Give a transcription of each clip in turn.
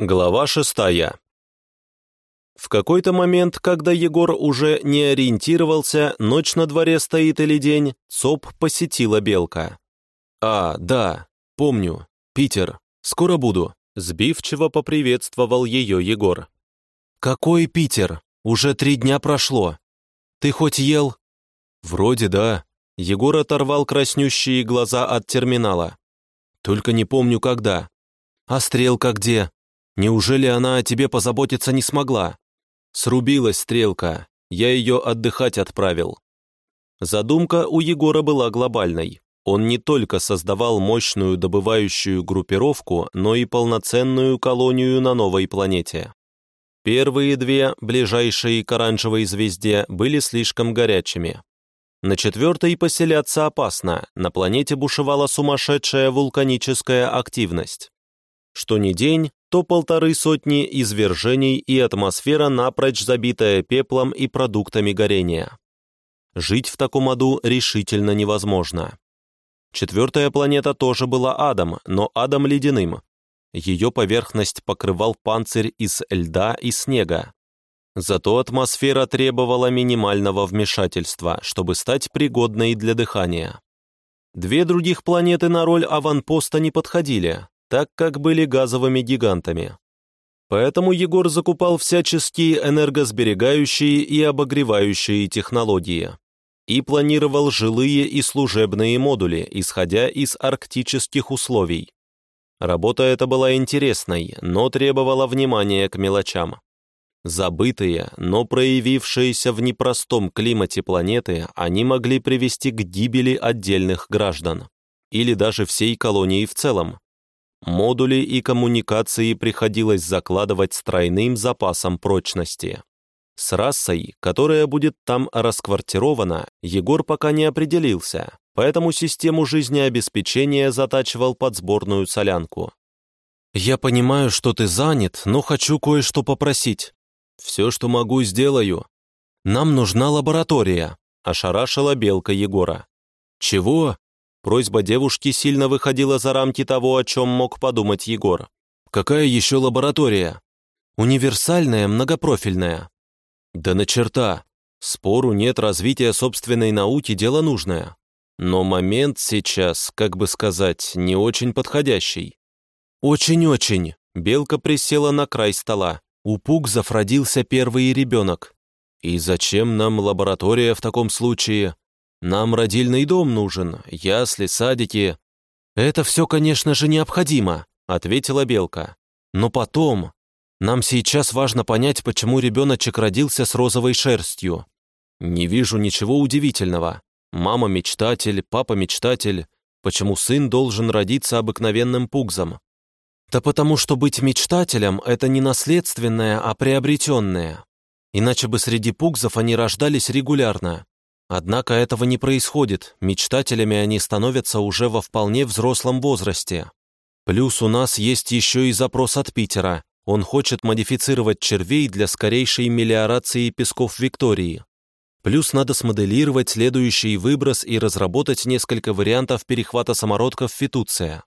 Глава шестая. В какой-то момент, когда Егор уже не ориентировался, ночь на дворе стоит или день, ЦОП посетила Белка. «А, да, помню. Питер. Скоро буду», — сбивчиво поприветствовал ее Егор. «Какой Питер? Уже три дня прошло. Ты хоть ел?» «Вроде да». Егор оторвал краснющие глаза от терминала. «Только не помню, когда. А стрелка где? Неужели она о тебе позаботиться не смогла?» Срубилась стрелка, я ее отдыхать отправил. Задумка у Егора была глобальной. Он не только создавал мощную добывающую группировку, но и полноценную колонию на новой планете. Первые две, ближайшие к оранжевой звезде, были слишком горячими. На четвертой поселяться опасно, на планете бушевала сумасшедшая вулканическая активность. Что ни день, то полторы сотни извержений и атмосфера, напрочь забитая пеплом и продуктами горения. Жить в таком аду решительно невозможно. Четвертая планета тоже была адом, но адом ледяным. Ее поверхность покрывал панцирь из льда и снега. Зато атмосфера требовала минимального вмешательства, чтобы стать пригодной для дыхания. Две других планеты на роль аванпоста не подходили, так как были газовыми гигантами. Поэтому Егор закупал всяческие энергосберегающие и обогревающие технологии и планировал жилые и служебные модули, исходя из арктических условий. Работа эта была интересной, но требовала внимания к мелочам. Забытые, но проявившиеся в непростом климате планеты, они могли привести к гибели отдельных граждан или даже всей колонии в целом. Модули и коммуникации приходилось закладывать с тройным запасом прочности. С расой, которая будет там расквартирована, Егор пока не определился, поэтому систему жизнеобеспечения затачивал под сборную солянку. «Я понимаю, что ты занят, но хочу кое-что попросить. Все, что могу, сделаю. Нам нужна лаборатория», — ошарашила белка Егора. «Чего?» Просьба девушки сильно выходила за рамки того, о чем мог подумать Егор. «Какая еще лаборатория?» «Универсальная, многопрофильная». «Да на черта! Спору нет развития собственной науки, дело нужное. Но момент сейчас, как бы сказать, не очень подходящий». «Очень-очень!» Белка присела на край стола. У Пугзов родился первый ребенок. «И зачем нам лаборатория в таком случае?» Нам родильный дом нужен, ясли, садики». «Это все, конечно же, необходимо», — ответила Белка. «Но потом... Нам сейчас важно понять, почему ребеночек родился с розовой шерстью. Не вижу ничего удивительного. Мама мечтатель, папа мечтатель. Почему сын должен родиться обыкновенным пугзом? Да потому что быть мечтателем — это не наследственное, а приобретенное. Иначе бы среди пугзов они рождались регулярно. Однако этого не происходит, мечтателями они становятся уже во вполне взрослом возрасте. Плюс у нас есть еще и запрос от Питера. Он хочет модифицировать червей для скорейшей мелиорации песков Виктории. Плюс надо смоделировать следующий выброс и разработать несколько вариантов перехвата самородков фитуция.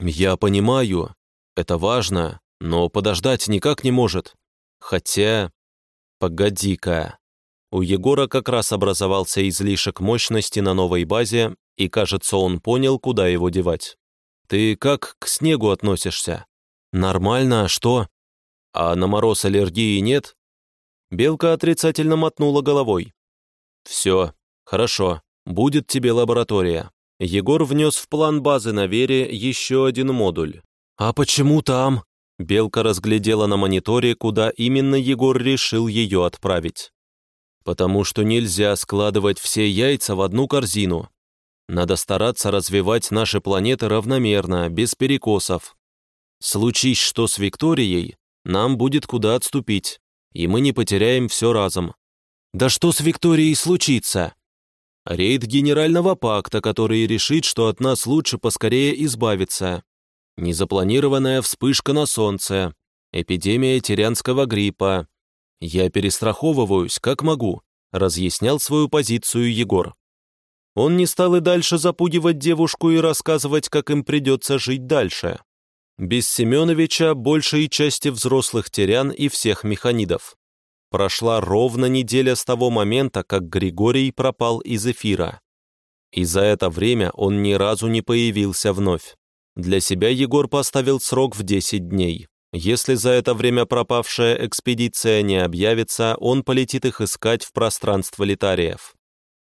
Я понимаю, это важно, но подождать никак не может. Хотя... Погоди-ка. У Егора как раз образовался излишек мощности на новой базе, и, кажется, он понял, куда его девать. «Ты как к снегу относишься?» «Нормально, а что?» «А на мороз аллергии нет?» Белка отрицательно мотнула головой. «Все, хорошо, будет тебе лаборатория». Егор внес в план базы на Вере еще один модуль. «А почему там?» Белка разглядела на мониторе, куда именно Егор решил ее отправить потому что нельзя складывать все яйца в одну корзину. Надо стараться развивать наши планеты равномерно, без перекосов. Случись что с Викторией, нам будет куда отступить, и мы не потеряем все разом. Да что с Викторией случится? Рейд Генерального пакта, который решит, что от нас лучше поскорее избавиться. Незапланированная вспышка на Солнце, эпидемия тиранского гриппа, «Я перестраховываюсь, как могу», — разъяснял свою позицию Егор. Он не стал и дальше запугивать девушку и рассказывать, как им придется жить дальше. Без Семеновича большей части взрослых терян и всех механидов. Прошла ровно неделя с того момента, как Григорий пропал из эфира. И за это время он ни разу не появился вновь. Для себя Егор поставил срок в 10 дней. Если за это время пропавшая экспедиция не объявится, он полетит их искать в пространство летариев.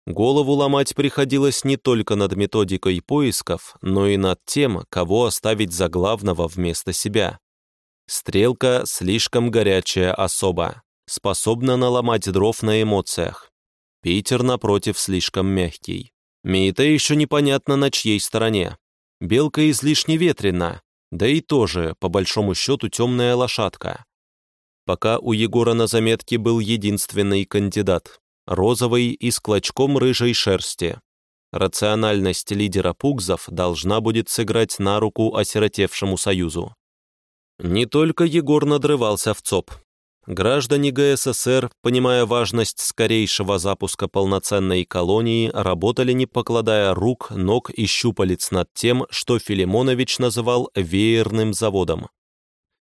Голову ломать приходилось не только над методикой поисков, но и над тем, кого оставить за главного вместо себя. Стрелка слишком горячая особа, способна наломать дров на эмоциях. Питер, напротив, слишком мягкий. Мейта еще непонятно на чьей стороне. Белка излишне ветрена, да и тоже, по большому счету, темная лошадка. Пока у Егора на заметке был единственный кандидат розовый и с клочком рыжей шерсти. Рациональность лидера пугзов должна будет сыграть на руку осиротевшему союзу. Не только Егор надрывался в ЦОП. Граждане ГССР, понимая важность скорейшего запуска полноценной колонии, работали не покладая рук, ног и щупалец над тем, что Филимонович называл «веерным заводом».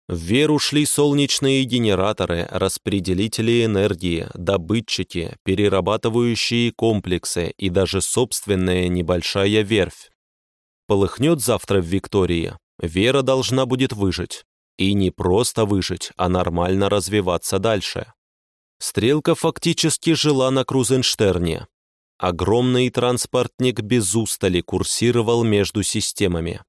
В веру шли солнечные генераторы, распределители энергии, добытчики, перерабатывающие комплексы и даже собственная небольшая верфь. Полыхнет завтра в Виктории, вера должна будет выжить. И не просто выжить, а нормально развиваться дальше. Стрелка фактически жила на Крузенштерне. Огромный транспортник без устали курсировал между системами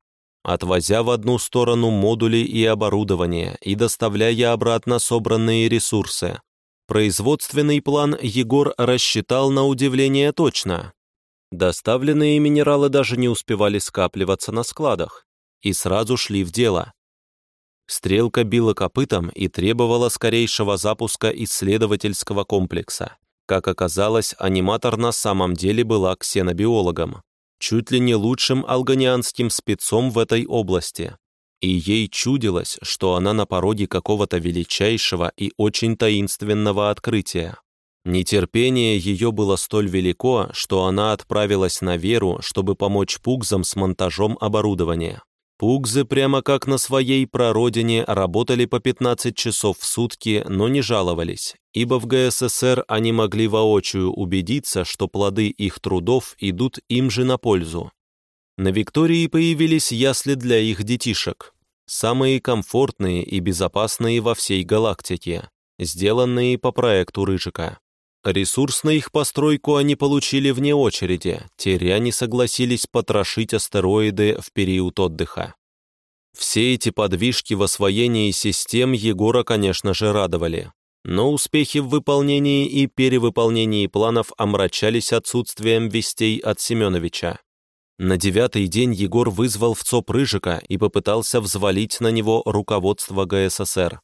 отвозя в одну сторону модули и оборудование и доставляя обратно собранные ресурсы. Производственный план Егор рассчитал на удивление точно. Доставленные минералы даже не успевали скапливаться на складах и сразу шли в дело. Стрелка била копытом и требовала скорейшего запуска исследовательского комплекса. Как оказалось, аниматор на самом деле была ксенобиологом чуть ли не лучшим алганианским спецом в этой области, и ей чудилось, что она на пороге какого-то величайшего и очень таинственного открытия. Нетерпение ее было столь велико, что она отправилась на Веру, чтобы помочь пугзам с монтажом оборудования. Пугзы прямо как на своей прародине работали по 15 часов в сутки, но не жаловались, ибо в ГССР они могли воочию убедиться, что плоды их трудов идут им же на пользу. На Виктории появились ясли для их детишек, самые комфортные и безопасные во всей галактике, сделанные по проекту Рыжика. Ресурс на их постройку они получили вне очереди, теряне согласились потрошить астероиды в период отдыха. Все эти подвижки в освоении систем Егора, конечно же, радовали. Но успехи в выполнении и перевыполнении планов омрачались отсутствием вестей от Семеновича. На девятый день Егор вызвал в ЦОП Рыжика и попытался взвалить на него руководство ГССР.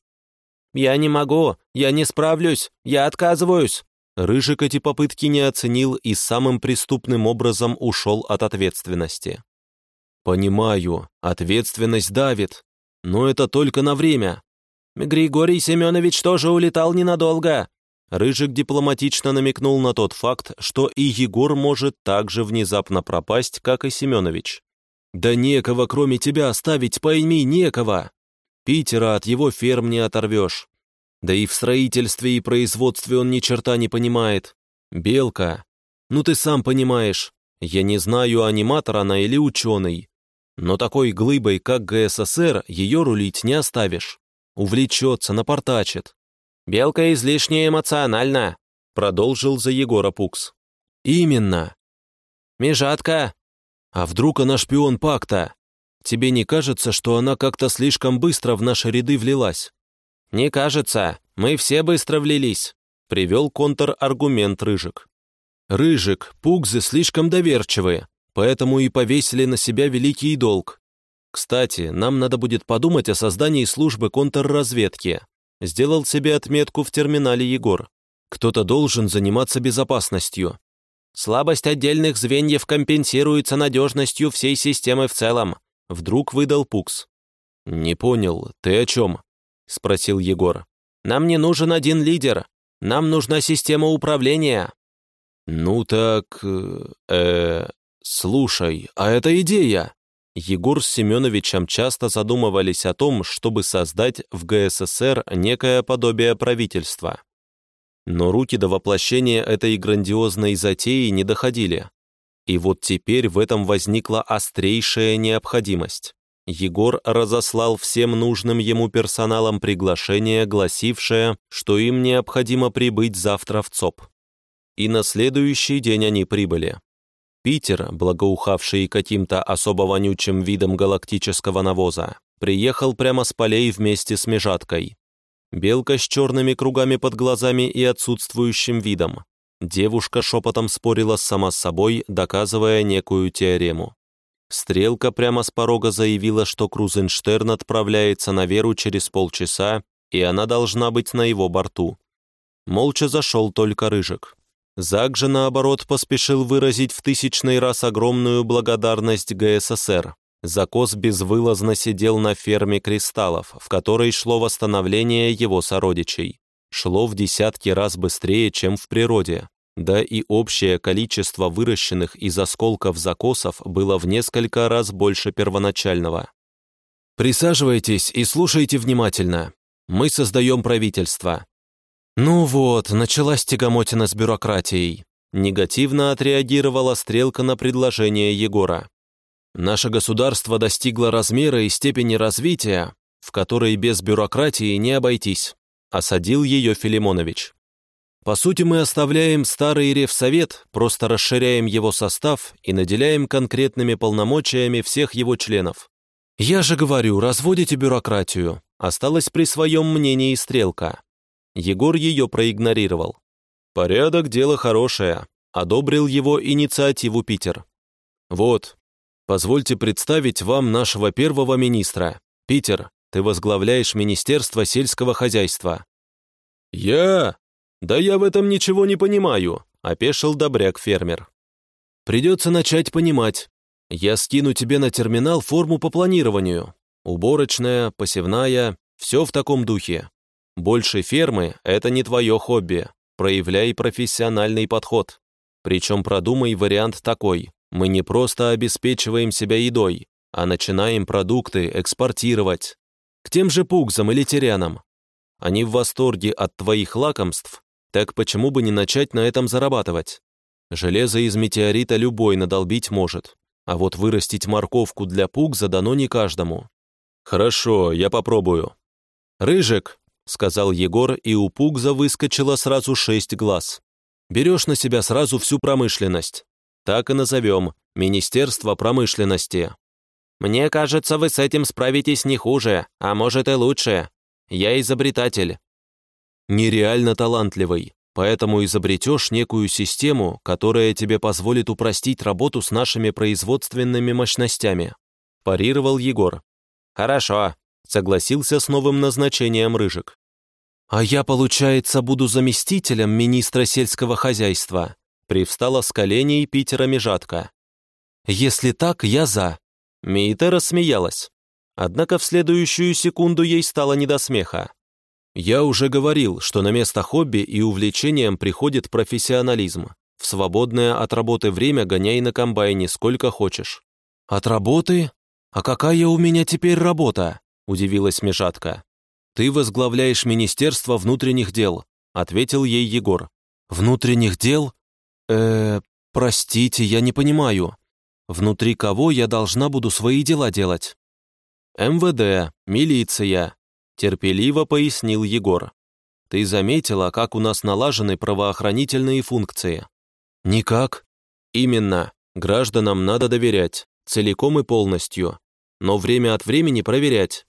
«Я не могу! Я не справлюсь! Я отказываюсь!» Рыжик эти попытки не оценил и самым преступным образом ушел от ответственности. «Понимаю, ответственность давит, но это только на время». «Григорий Семенович тоже улетал ненадолго». Рыжик дипломатично намекнул на тот факт, что и Егор может так же внезапно пропасть, как и Семенович. «Да некого, кроме тебя, оставить, пойми, некого. Питера от его ферм не оторвешь. Да и в строительстве и производстве он ни черта не понимает. Белка. Ну ты сам понимаешь. Я не знаю, аниматор она или ученый. Но такой глыбой, как ГССР, ее рулить не оставишь. Увлечется, напортачит. «Белка излишне эмоциональна», — продолжил за Егора Пукс. «Именно». «Межатка». «А вдруг она шпион пакта? Тебе не кажется, что она как-то слишком быстро в наши ряды влилась?» «Не кажется. Мы все быстро влились», — привел контраргумент Рыжик. «Рыжик, пугзы слишком доверчивые, поэтому и повесили на себя великий долг. Кстати, нам надо будет подумать о создании службы контрразведки», — сделал себе отметку в терминале Егор. «Кто-то должен заниматься безопасностью». «Слабость отдельных звеньев компенсируется надежностью всей системы в целом», — вдруг выдал Пукс. «Не понял, ты о чем?» — спросил Егор. «Нам не нужен один лидер. Нам нужна система управления». «Ну так... э... слушай, а это идея. Егор с Семеновичем часто задумывались о том, чтобы создать в ГССР некое подобие правительства. Но руки до воплощения этой грандиозной затеи не доходили. И вот теперь в этом возникла острейшая необходимость. Егор разослал всем нужным ему персоналам приглашение, гласившее, что им необходимо прибыть завтра в ЦОП. И на следующий день они прибыли. Питер, благоухавший каким-то особо вонючим видом галактического навоза, приехал прямо с полей вместе с Межаткой. Белка с черными кругами под глазами и отсутствующим видом. Девушка шепотом спорила сама с собой, доказывая некую теорему. Стрелка прямо с порога заявила, что Крузенштерн отправляется на Веру через полчаса, и она должна быть на его борту. Молча зашел только Рыжик. Зак же, наоборот, поспешил выразить в тысячный раз огромную благодарность ГССР. Закос безвылазно сидел на ферме кристаллов, в которой шло восстановление его сородичей. Шло в десятки раз быстрее, чем в природе да и общее количество выращенных из осколков закосов было в несколько раз больше первоначального. «Присаживайтесь и слушайте внимательно. Мы создаем правительство». «Ну вот, началась тягомотина с бюрократией», негативно отреагировала стрелка на предложение Егора. «Наше государство достигло размера и степени развития, в которой без бюрократии не обойтись», осадил ее Филимонович. По сути, мы оставляем старый Ревсовет, просто расширяем его состав и наделяем конкретными полномочиями всех его членов. Я же говорю, разводите бюрократию. Осталось при своем мнении стрелка. Егор ее проигнорировал. Порядок – дело хорошее. Одобрил его инициативу Питер. Вот, позвольте представить вам нашего первого министра. Питер, ты возглавляешь Министерство сельского хозяйства. «Я?» «Да я в этом ничего не понимаю», — опешил добряк-фермер. «Придется начать понимать. Я скину тебе на терминал форму по планированию. Уборочная, посевная, все в таком духе. Больше фермы — это не твое хобби. Проявляй профессиональный подход. Причем продумай вариант такой. Мы не просто обеспечиваем себя едой, а начинаем продукты экспортировать. К тем же пугзам или терянам. Они в восторге от твоих лакомств так почему бы не начать на этом зарабатывать? Железо из метеорита любой надолбить может, а вот вырастить морковку для пуг задано не каждому. Хорошо, я попробую. Рыжик, сказал Егор, и у пугза выскочило сразу шесть глаз. Берешь на себя сразу всю промышленность. Так и назовем Министерство промышленности. Мне кажется, вы с этим справитесь не хуже, а может и лучше. Я изобретатель, нереально талантливый, поэтому изобретешь некую систему, которая тебе позволит упростить работу с нашими производственными мощностями», парировал Егор. «Хорошо», согласился с новым назначением Рыжик. «А я, получается, буду заместителем министра сельского хозяйства», привстала с коленей Питера Межатка. «Если так, я за». Мейта рассмеялась. Однако в следующую секунду ей стало не до смеха. Я уже говорил, что на место хобби и увлечениям приходит профессионализм. В свободное от работы время гоняй на комбайне сколько хочешь. От работы? А какая у меня теперь работа? Удивилась Межатка. Ты возглавляешь Министерство внутренних дел, ответил ей Егор. Внутренних дел? Э, простите, я не понимаю. Внутри кого я должна буду свои дела делать? МВД, милиция, терпеливо пояснил Егор. «Ты заметила, как у нас налажены правоохранительные функции?» «Никак». «Именно. Гражданам надо доверять, целиком и полностью, но время от времени проверять.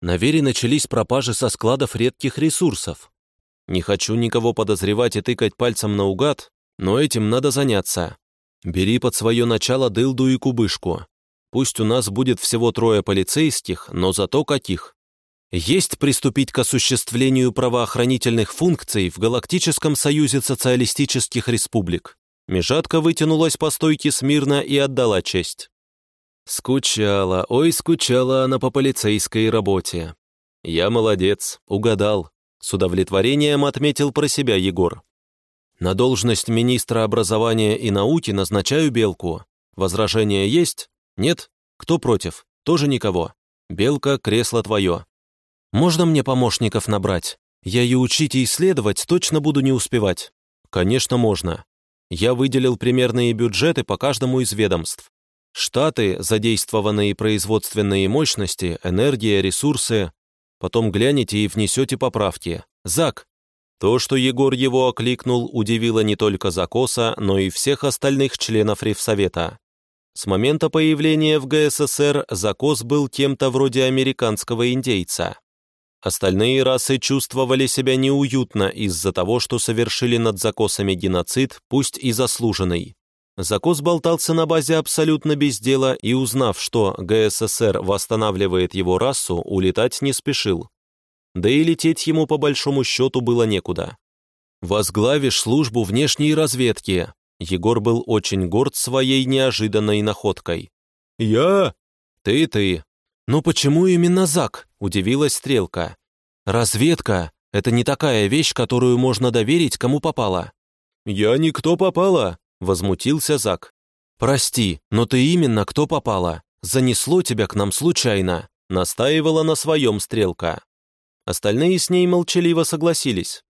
На Вере начались пропажи со складов редких ресурсов. Не хочу никого подозревать и тыкать пальцем наугад, но этим надо заняться. Бери под свое начало дылду и кубышку. Пусть у нас будет всего трое полицейских, но зато каких есть приступить к осуществлению правоохранительных функций в Галактическом союзе социалистических республик. Межатка вытянулась по стойке смирно и отдала честь. Скучала, ой, скучала она по полицейской работе. Я молодец, угадал. С удовлетворением отметил про себя Егор. На должность министра образования и науки назначаю Белку. Возражения есть? Нет? Кто против? Тоже никого. Белка, кресло твое. Можно мне помощников набрать? Я и учить, и исследовать точно буду не успевать. Конечно, можно. Я выделил примерные бюджеты по каждому из ведомств. Штаты, задействованные производственные мощности, энергия, ресурсы. Потом глянете и внесете поправки. Зак, то, что Егор его окликнул, удивило не только Закоса, но и всех остальных членов Ревсовета. С момента появления в ГССР Закос был кем-то вроде американского индейца. Остальные расы чувствовали себя неуютно из-за того, что совершили над Закосами геноцид, пусть и заслуженный. Закос болтался на базе абсолютно без дела и, узнав, что ГССР восстанавливает его расу, улетать не спешил да и лететь ему по большому счету было некуда. «Возглавишь службу внешней разведки», Егор был очень горд своей неожиданной находкой. «Я?» «Ты-ты». «Ну почему именно Зак?» – удивилась Стрелка. «Разведка – это не такая вещь, которую можно доверить, кому попало». «Я никто попала», – возмутился Зак. «Прости, но ты именно кто попала. Занесло тебя к нам случайно», – настаивала на своем Стрелка. Остальные с ней молчаливо согласились.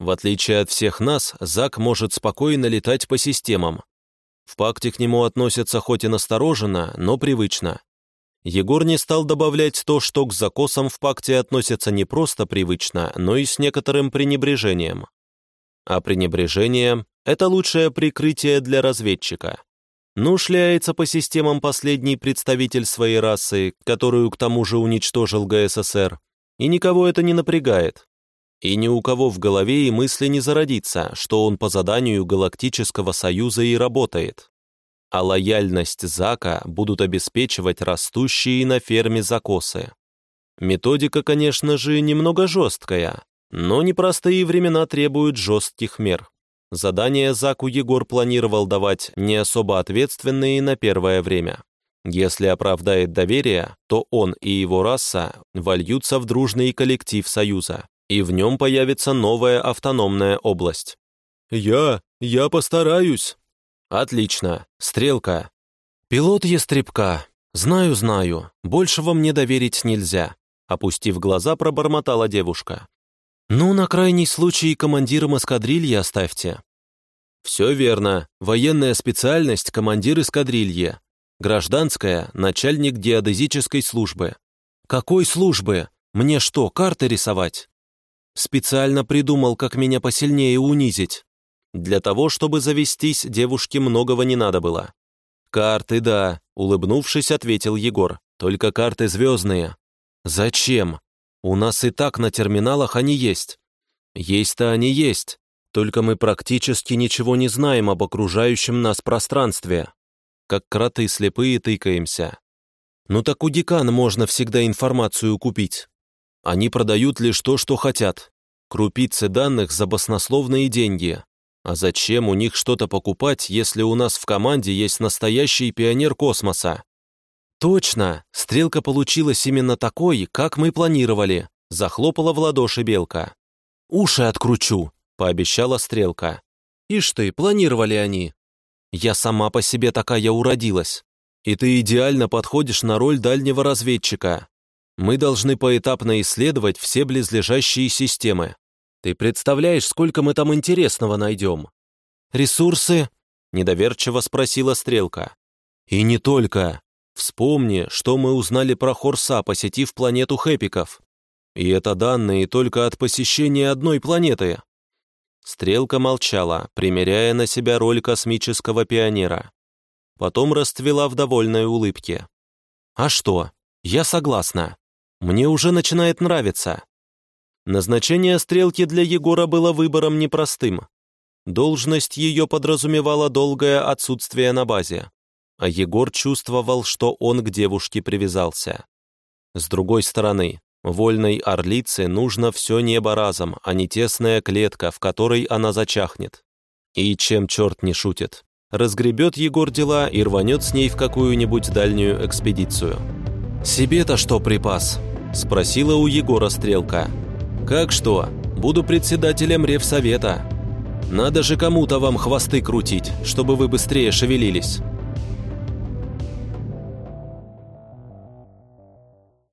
В отличие от всех нас, Зак может спокойно летать по системам. В пакте к нему относятся хоть и настороженно, но привычно. Егор не стал добавлять то, что к закосам в пакте относятся не просто привычно, но и с некоторым пренебрежением. А пренебрежение — это лучшее прикрытие для разведчика. Ну, шляется по системам последний представитель своей расы, которую к тому же уничтожил ГССР, и никого это не напрягает. И ни у кого в голове и мысли не зародится, что он по заданию Галактического Союза и работает. А лояльность Зака будут обеспечивать растущие на ферме закосы. Методика, конечно же, немного жесткая, но непростые времена требуют жестких мер. Задания Заку Егор планировал давать не особо ответственные на первое время. Если оправдает доверие, то он и его раса вольются в дружный коллектив Союза, и в нем появится новая автономная область. «Я... я постараюсь!» «Отлично. Стрелка». «Пилот Ястребка. Знаю, знаю. Большего мне доверить нельзя», опустив глаза, пробормотала девушка. «Ну, на крайний случай командиром эскадрильи оставьте». «Все верно. Военная специальность — командир эскадрильи. Гражданская — начальник геодезической службы. Какой службы? Мне что, карты рисовать? Специально придумал, как меня посильнее унизить. Для того, чтобы завестись, девушке многого не надо было. «Карты, да», — улыбнувшись, ответил Егор. «Только карты звездные». «Зачем? У нас и так на терминалах они есть». «Есть-то они есть, только мы практически ничего не знаем об окружающем нас пространстве как кроты слепые тыкаемся. Ну так у декана можно всегда информацию купить. Они продают лишь то, что хотят. Крупицы данных за баснословные деньги. А зачем у них что-то покупать, если у нас в команде есть настоящий пионер космоса? Точно, стрелка получилась именно такой, как мы планировали, захлопала в ладоши Белка. Уши откручу, пообещала стрелка. Ишь ты, планировали они, я сама по себе такая уродилась. И ты идеально подходишь на роль дальнего разведчика. Мы должны поэтапно исследовать все близлежащие системы. Ты представляешь, сколько мы там интересного найдем? Ресурсы? Недоверчиво спросила Стрелка. И не только. Вспомни, что мы узнали про Хорса, посетив планету Хэпиков. И это данные только от посещения одной планеты. Стрелка молчала, примеряя на себя роль космического пионера. Потом расцвела в довольной улыбке. «А что? Я согласна. Мне уже начинает нравиться». Назначение стрелки для Егора было выбором непростым. Должность ее подразумевала долгое отсутствие на базе, а Егор чувствовал, что он к девушке привязался. С другой стороны, Вольной орлице нужно все небо разом, а не тесная клетка, в которой она зачахнет. И чем черт не шутит. Разгребет Егор дела и рванет с ней в какую-нибудь дальнюю экспедицию. «Себе-то что припас?» – спросила у Егора Стрелка. «Как что? Буду председателем Ревсовета. Надо же кому-то вам хвосты крутить, чтобы вы быстрее шевелились».